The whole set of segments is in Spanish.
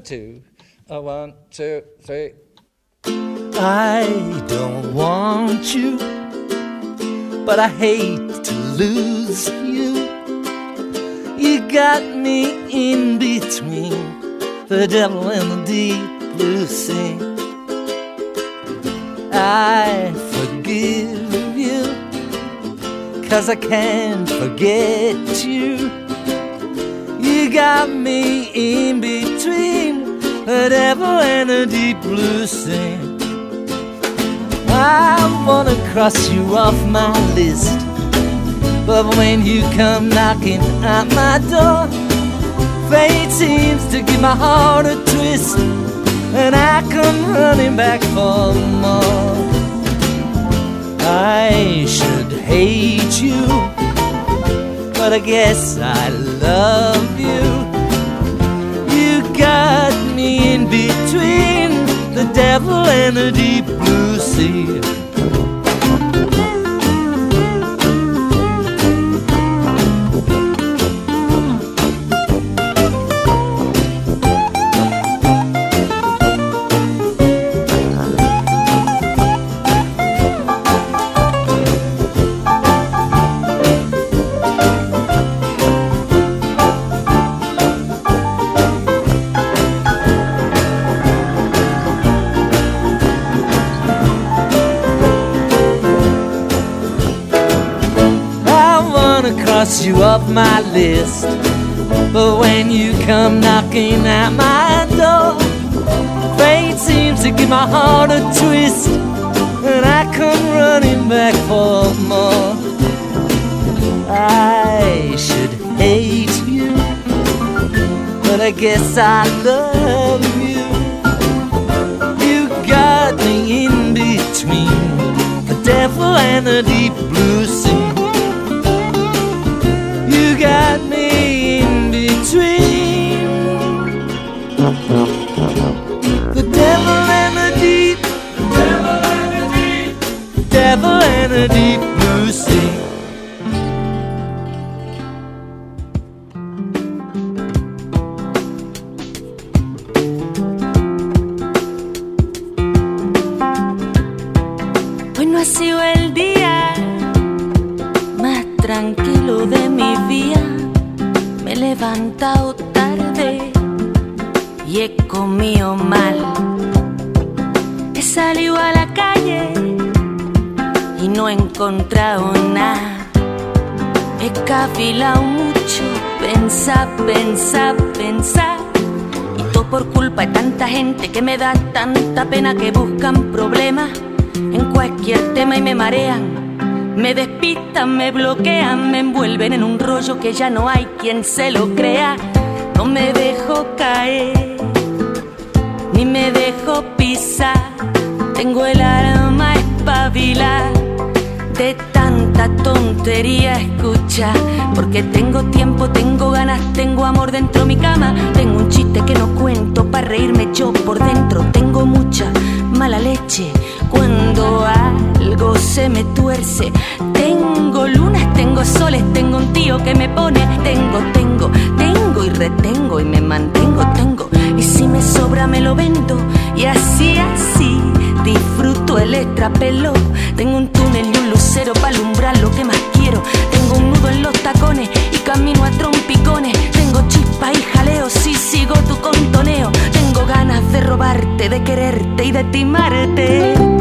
two, a one, two, three. I don't want you, but I hate to lose you. You got me in between the devil and the deep blue sea. I forgive you, cause I can't forget you. You got me in between the devil and the deep blue sea. I wanna cross you off my list. But when you come knocking at my door, fate seems to give my heart a twist, and I come running back for more. I should hate you, but I guess I love. You devil and the deep blue sea. My list. But when you come knocking at my door, fate seems to give my heart a twist, and I come running back for more. I should hate you, but I guess I love you. You got me in between the devil and the deep blue sea. Encontrado nada. He cafilado mucho, pensar, pensar, pensar. Y todo por culpa de tanta gente que me da tanta pena que buscan problemas en cualquier tema y me marean. Me despistan, me bloquean, me envuelven en un rollo que ya no hay quien se lo crea. No me dejo caer, ni me dejo pisar. Tengo el alma espabilar de tanta tontería escucha. Porque tengo tiempo, tengo ganas, tengo amor dentro de mi cama. Tengo un chiste que no cuento para reírme yo por dentro. Tengo mucha mala leche cuando algo se me tuerce. Tengo lunas, tengo soles, tengo un tío que me pone. Tengo, tengo, tengo y retengo y me mantengo, tengo. Y si me sobra me lo vendo y así, así disfruto el extrapelo. Tengo un túnel y un lucero para alumbrar lo que más quiero. Tengo un nudo en los tacones y camino a trompicones. Tengo chispa y jaleo si sigo tu contoneo. Tengo ganas de robarte, de quererte y de timarte.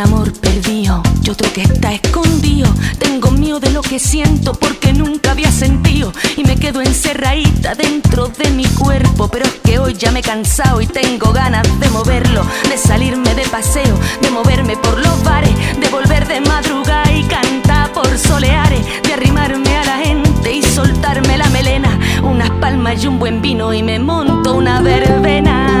Amor perdido y otro que está escondido. Tengo miedo de lo que siento porque nunca había sentido y me quedo encerradita dentro de mi cuerpo. Pero es que hoy ya me he cansado y tengo ganas de moverlo, de salirme de paseo, de moverme por los bares, de volver de madrugada y cantar por soleares, de arrimarme a la gente y soltarme la melena, unas palmas y un buen vino y me monto una verbena.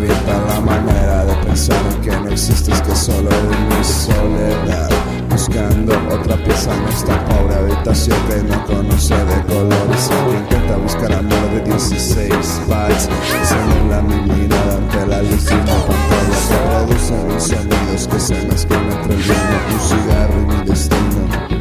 revista la manera de pensar que no existes, que solo en mi soledad. Buscando otra pieza en esta pobre habitación que no conoce de colores. Intenta buscar amor de 16 bytes. Se anula mi mirada ante la luz de una pantalla que producen los sonidos que se mezclan entre el vino, un cigarro y mi destino.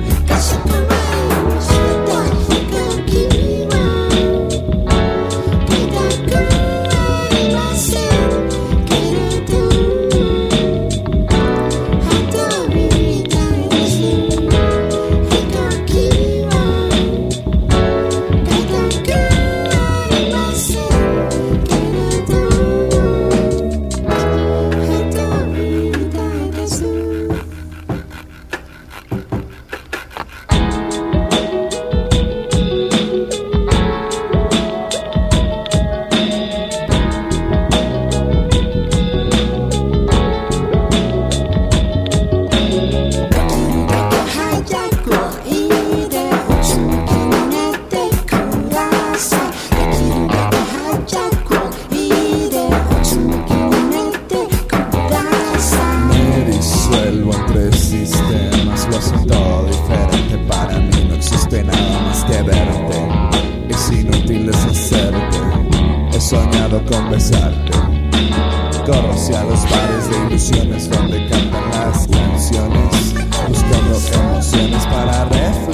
que verte es inútil deshacerte. He soñado con besarte. Corro hacia los bares de ilusiones donde cantan las canciones, buscando emociones para reflexionar.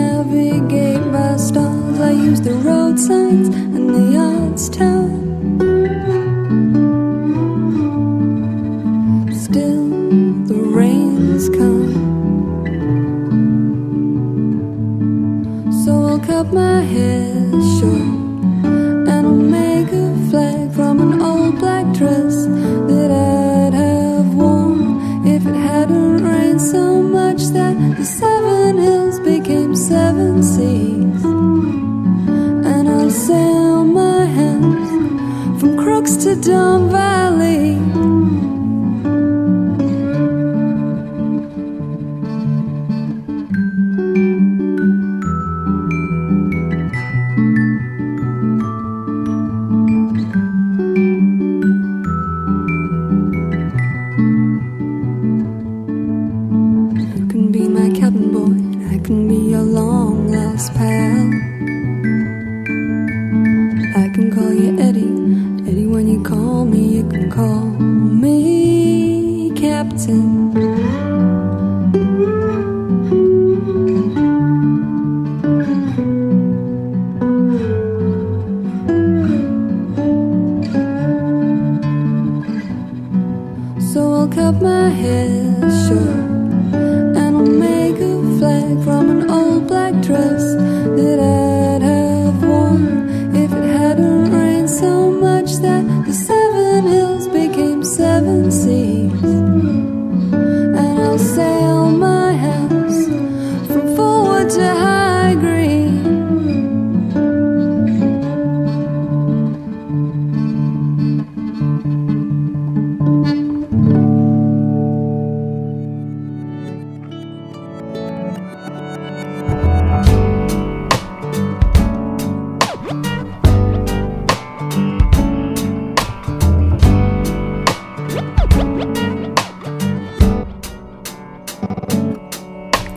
Navigate by stars. I use the road signs and the odds tell.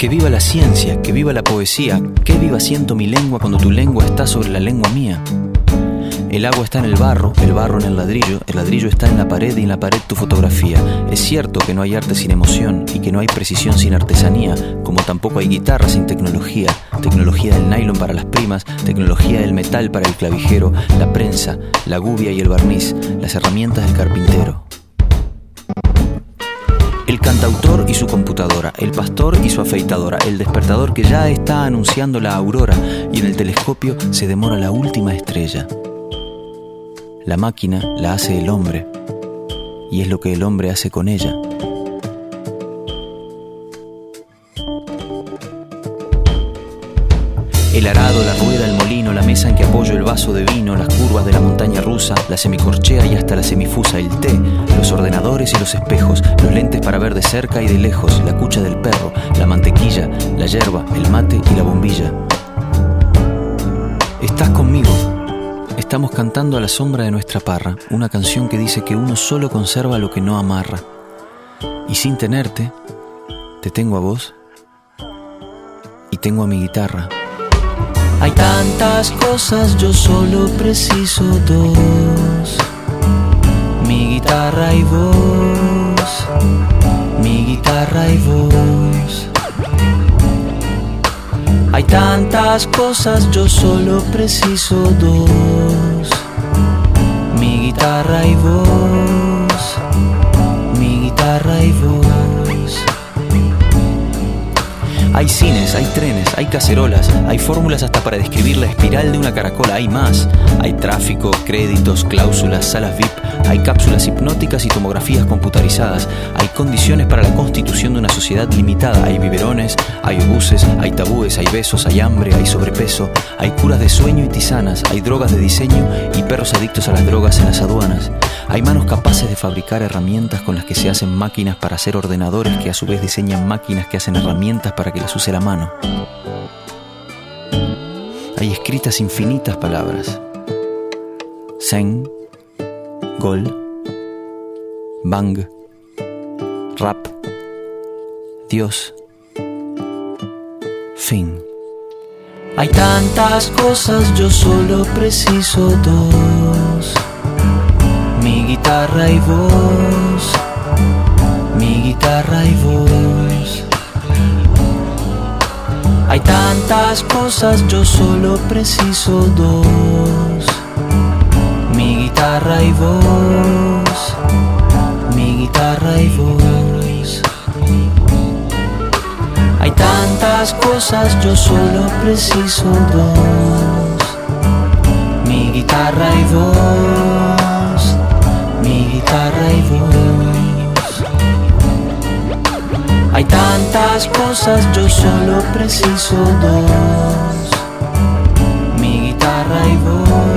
Que viva la ciencia, que viva la poesía, que viva siento mi lengua cuando tu lengua está sobre la lengua mía. El agua está en el barro, el barro en el ladrillo, el ladrillo está en la pared y en la pared tu fotografía. Es cierto que no hay arte sin emoción y que no hay precisión sin artesanía, como tampoco hay guitarra sin tecnología, tecnología del nylon para las primas, tecnología del metal para el clavijero, la prensa, la gubia y el barniz, las herramientas del carpintero. Cantautor y su computadora, el pastor y su afeitadora, el despertador que ya está anunciando la aurora y en el telescopio se demora la última estrella. La máquina la hace el hombre y es lo que el hombre hace con ella. El arado, la mesa en que apoyo el vaso de vino, las curvas de la montaña rusa, la semicorchea y hasta la semifusa, el té, los ordenadores y los espejos, los lentes para ver de cerca y de lejos, la cucha del perro, la mantequilla, la yerba, el mate y la bombilla. Estás conmigo. Estamos cantando a la sombra de nuestra parra, una canción que dice que uno solo conserva lo que no amarra. Y sin tenerte, te tengo a vos y tengo a mi guitarra. Hay tantas cosas, yo solo preciso dos. Mi guitarra y vos. Mi guitarra y vos. Hay tantas cosas, yo solo preciso dos. Mi guitarra y vos. Mi guitarra y vos. Hay cines, hay trenes, hay cacerolas, hay fórmulas hasta para describir la espiral de una caracola, hay más. Hay tráfico, créditos, cláusulas, salas VIP, hay cápsulas hipnóticas y tomografías computarizadas, hay condiciones para la constitución de una sociedad limitada, hay biberones, hay obuses, hay tabúes, hay besos, hay hambre, hay sobrepeso, hay curas de sueño y tisanas, hay drogas de diseño y perros adictos a las drogas en las aduanas. Hay manos capaces de fabricar herramientas con las que se hacen máquinas para hacer ordenadores que a su vez diseñan máquinas que hacen herramientas para que las use la mano. Hay escritas infinitas palabras. Zen, Gol, Bang, Rap, Dios, Fin. Hay tantas cosas, yo solo preciso dos. guitarra y voz, mi guitarra y voz. Hay tantas cosas, yo solo preciso dos, mi guitarra y voz, mi guitarra y voz. Hay tantas cosas, yo solo preciso dos, mi guitarra y voz, mi guitarra y voz. Hay tantas cosas, yo solo preciso dos, mi guitarra y voz.